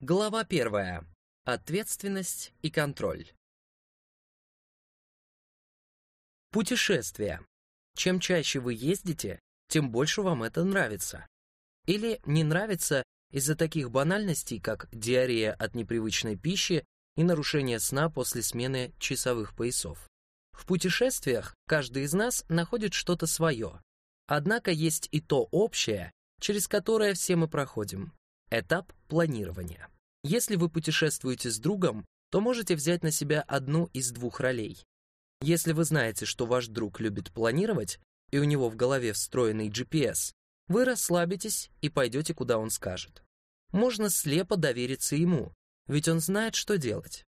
Глава первая. Ответственность и контроль. Путешествия. Чем чаще вы ездите, тем больше вам это нравится. Или не нравится из-за таких банальностей, как диарея от непривычной пищи и нарушение сна после смены часовых поясов. В путешествиях каждый из нас находит что-то свое. Однако есть и то общее, через которое все мы проходим Этап планирования. Если вы путешествуете с другом, то можете взять на себя одну из двух ролей. Если вы знаете, что ваш друг любит планировать, и у него в голове встроенный GPS, вы расслабитесь и пойдете, куда он скажет. Можно слепо довериться ему, ведь он знает, что делать.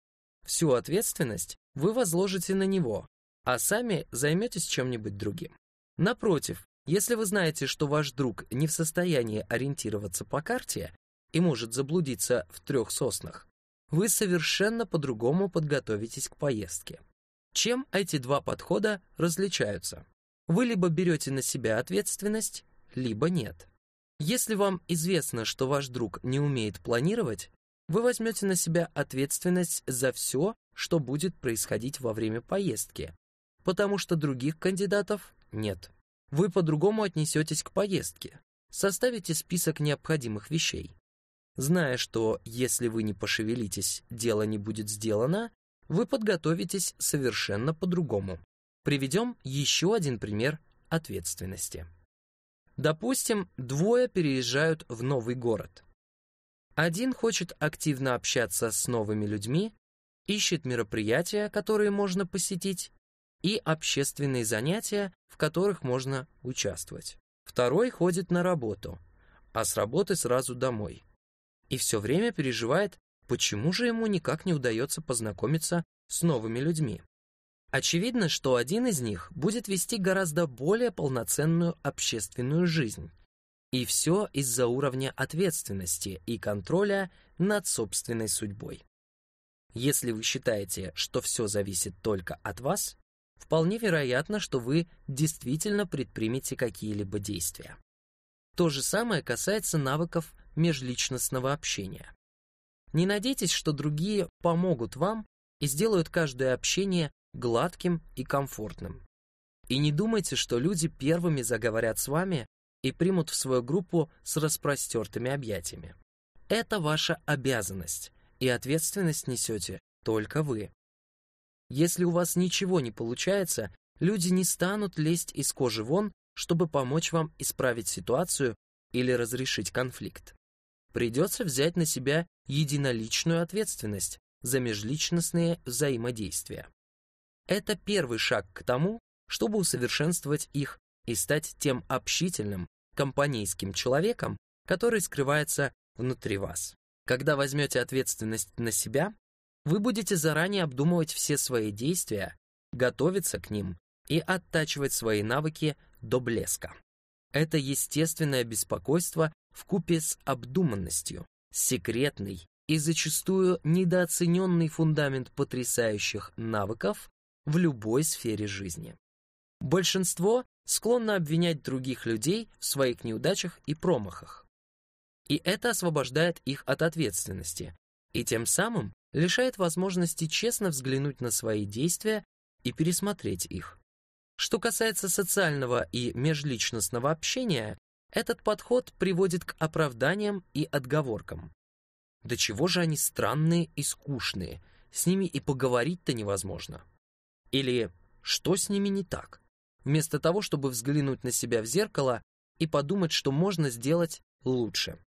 Всю ответственность вы возложите на него, а сами займетесь чем-нибудь другим. Напротив, если вы знаете, что ваш друг не в состоянии ориентироваться по карте, и может заблудиться в трех соснах, вы совершенно по-другому подготовитесь к поездке. Чем эти два подхода различаются? Вы либо берете на себя ответственность, либо нет. Если вам известно, что ваш друг не умеет планировать, вы возьмете на себя ответственность за все, что будет происходить во время поездки, потому что других кандидатов нет. Вы по-другому отнесетесь к поездке, составите список необходимых вещей, Зная, что если вы не пошевелитесь, дело не будет сделано, вы подготовитесь совершенно по-другому. Приведем еще один пример ответственности. Допустим, двое переезжают в новый город. Один хочет активно общаться с новыми людьми, ищет мероприятия, которые можно посетить, и общественные занятия, в которых можно участвовать. Второй ходит на работу, а с работы сразу домой и все время переживает, почему же ему никак не удается познакомиться с новыми людьми. Очевидно, что один из них будет вести гораздо более полноценную общественную жизнь. И все из-за уровня ответственности и контроля над собственной судьбой. Если вы считаете, что все зависит только от вас, вполне вероятно, что вы действительно предпримете какие-либо действия. То же самое касается навыков межличностного общения. Не надейтесь, что другие помогут вам и сделают каждое общение гладким и комфортным. И не думайте, что люди первыми заговорят с вами и примут в свою группу с распростертыми объятиями. Это ваша обязанность, и ответственность несете только вы. Если у вас ничего не получается, люди не станут лезть из кожи вон, чтобы помочь вам исправить ситуацию или разрешить конфликт придется взять на себя единоличную ответственность за межличностные взаимодействия. Это первый шаг к тому, чтобы усовершенствовать их и стать тем общительным, компанейским человеком, который скрывается внутри вас. Когда возьмете ответственность на себя, вы будете заранее обдумывать все свои действия, готовиться к ним и оттачивать свои навыки до блеска. Это естественное беспокойство вкупе с обдуманностью, секретный и зачастую недооцененный фундамент потрясающих навыков в любой сфере жизни. Большинство склонно обвинять других людей в своих неудачах и промахах. И это освобождает их от ответственности, и тем самым лишает возможности честно взглянуть на свои действия и пересмотреть их. Что касается социального и межличностного общения, этот подход приводит к оправданиям и отговоркам. Да чего же они странные и скучные, с ними и поговорить-то невозможно. Или что с ними не так? Вместо того, чтобы взглянуть на себя в зеркало и подумать, что можно сделать лучше.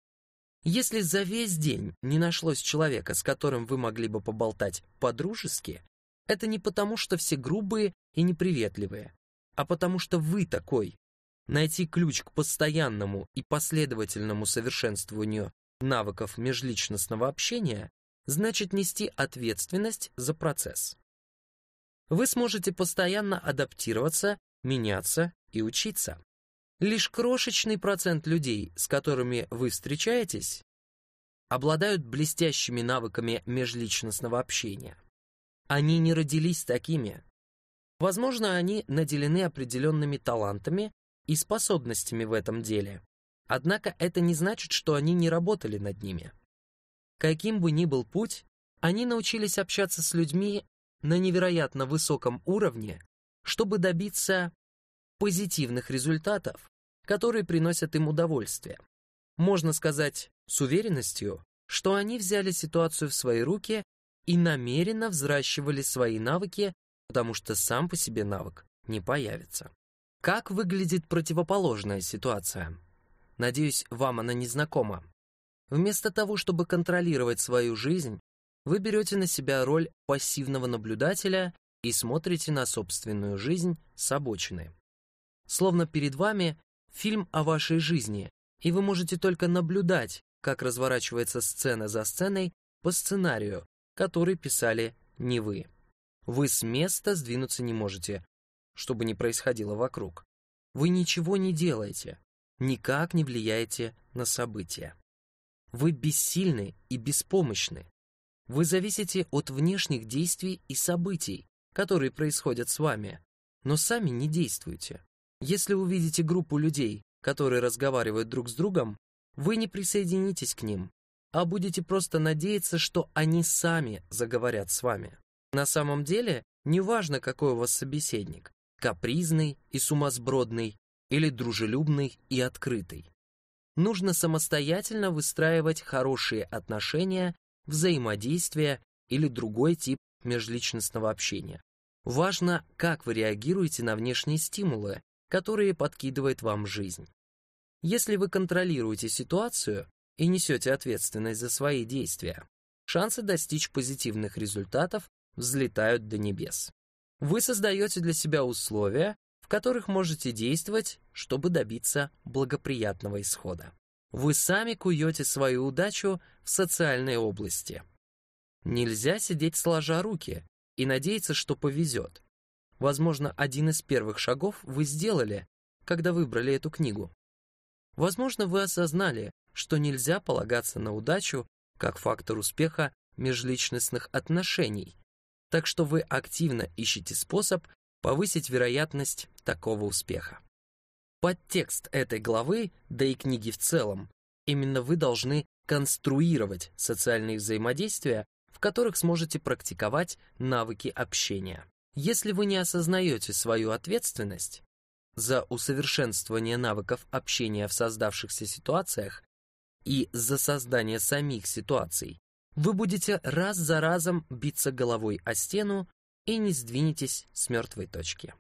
Если за весь день не нашлось человека, с которым вы могли бы поболтать по-дружески, это не потому, что все грубые и неприветливые, а потому что вы такой, Найти ключ к постоянному и последовательному совершенствованию навыков межличностного общения значит нести ответственность за процесс. Вы сможете постоянно адаптироваться, меняться и учиться. Лишь крошечный процент людей, с которыми вы встречаетесь, обладают блестящими навыками межличностного общения. Они не родились такими. Возможно, они наделены определенными талантами и способностями в этом деле. Однако это не значит, что они не работали над ними. Каким бы ни был путь, они научились общаться с людьми на невероятно высоком уровне, чтобы добиться позитивных результатов, которые приносят им удовольствие. Можно сказать с уверенностью, что они взяли ситуацию в свои руки и намеренно взращивали свои навыки, потому что сам по себе навык не появится. Как выглядит противоположная ситуация? Надеюсь, вам она не знакома. Вместо того, чтобы контролировать свою жизнь, вы берете на себя роль пассивного наблюдателя и смотрите на собственную жизнь с обочины. Словно перед вами фильм о вашей жизни, и вы можете только наблюдать, как разворачивается сцена за сценой по сценарию, который писали не вы. Вы с места сдвинуться не можете, чтобы не происходило вокруг. Вы ничего не делаете, никак не влияете на события. Вы бессильны и беспомощны. Вы зависите от внешних действий и событий, которые происходят с вами, но сами не действуете. Если увидите группу людей, которые разговаривают друг с другом, вы не присоединитесь к ним, а будете просто надеяться, что они сами заговорят с вами. На самом деле, неважно, какой у вас собеседник, капризный и сумасбродный или дружелюбный и открытый. Нужно самостоятельно выстраивать хорошие отношения, взаимодействия или другой тип межличностного общения. Важно, как вы реагируете на внешние стимулы, которые подкидывает вам жизнь. Если вы контролируете ситуацию и несете ответственность за свои действия, шансы достичь позитивных результатов взлетают до небес. Вы создаете для себя условия, в которых можете действовать, чтобы добиться благоприятного исхода. Вы сами куете свою удачу в социальной области. Нельзя сидеть сложа руки и надеяться, что повезет. Возможно, один из первых шагов вы сделали, когда выбрали эту книгу. Возможно, вы осознали, что нельзя полагаться на удачу как фактор успеха межличностных отношений, так что вы активно ищете способ повысить вероятность такого успеха. Подтекст этой главы, да и книги в целом, именно вы должны конструировать социальные взаимодействия, в которых сможете практиковать навыки общения. Если вы не осознаете свою ответственность за усовершенствование навыков общения в создавшихся ситуациях и за создание самих ситуаций, вы будете раз за разом биться головой о стену и не сдвинетесь с мертвой точки.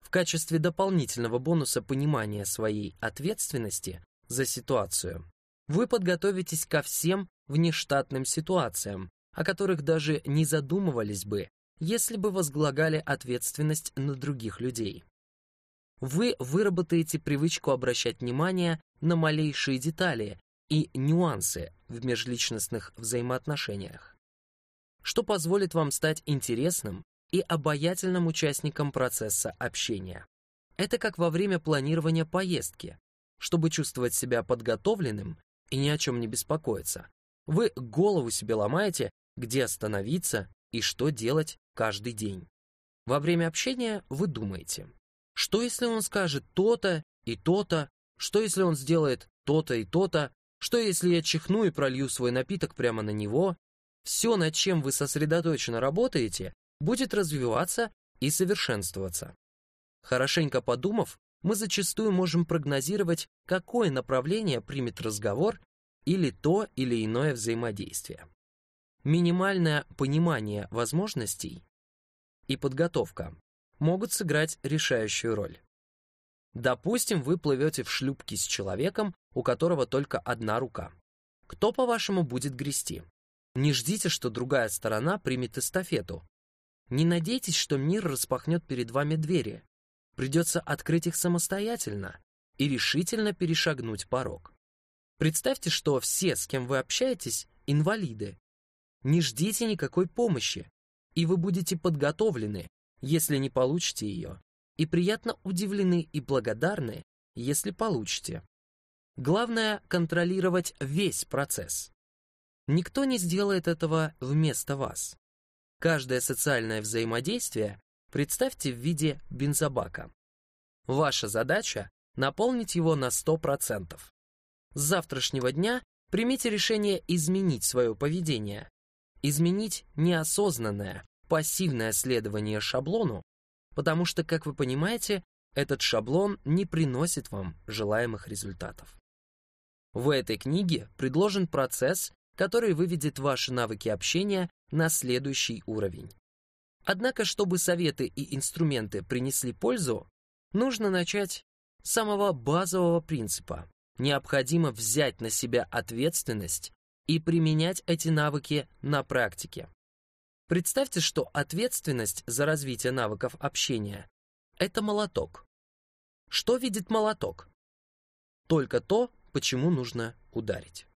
В качестве дополнительного бонуса понимания своей ответственности за ситуацию вы подготовитесь ко всем внештатным ситуациям, о которых даже не задумывались бы, если бы возглагали ответственность на других людей. Вы выработаете привычку обращать внимание на малейшие детали и нюансы в межличностных взаимоотношениях, что позволит вам стать интересным и обаятельным участником процесса общения. Это как во время планирования поездки. Чтобы чувствовать себя подготовленным и ни о чем не беспокоиться, вы голову себе ломаете, где остановиться и что делать каждый день. Во время общения вы думаете, что если он скажет то-то и то-то, что если он сделает то-то и то-то, что если я чихну и пролью свой напиток прямо на него, все, над чем вы сосредоточенно работаете, будет развиваться и совершенствоваться. Хорошенько подумав, мы зачастую можем прогнозировать, какое направление примет разговор или то или иное взаимодействие. Минимальное понимание возможностей и подготовка могут сыграть решающую роль. Допустим, вы плывете в шлюпке с человеком, у которого только одна рука. Кто, по-вашему, будет грести? Не ждите, что другая сторона примет эстафету. Не надейтесь, что мир распахнет перед вами двери. Придется открыть их самостоятельно и решительно перешагнуть порог. Представьте, что все, с кем вы общаетесь, инвалиды. Не ждите никакой помощи, и вы будете подготовлены, если не получите ее, и приятно удивлены и благодарны, если получите. Главное — контролировать весь процесс. Никто не сделает этого вместо вас. Каждое социальное взаимодействие представьте в виде бензобака. Ваша задача — наполнить его на 100%. С завтрашнего дня Примите решение изменить свое поведение, изменить неосознанное, пассивное следование шаблону, потому что, как вы понимаете, этот шаблон не приносит вам желаемых результатов. В этой книге предложен процесс, который выведет ваши навыки общения на следующий уровень. Однако, чтобы советы и инструменты принесли пользу, нужно начать с самого базового принципа. Необходимо взять на себя ответственность и применять эти навыки на практике. Представьте, что ответственность за развитие навыков общения – это молоток. Что видит молоток? Только то, почему нужно ударить.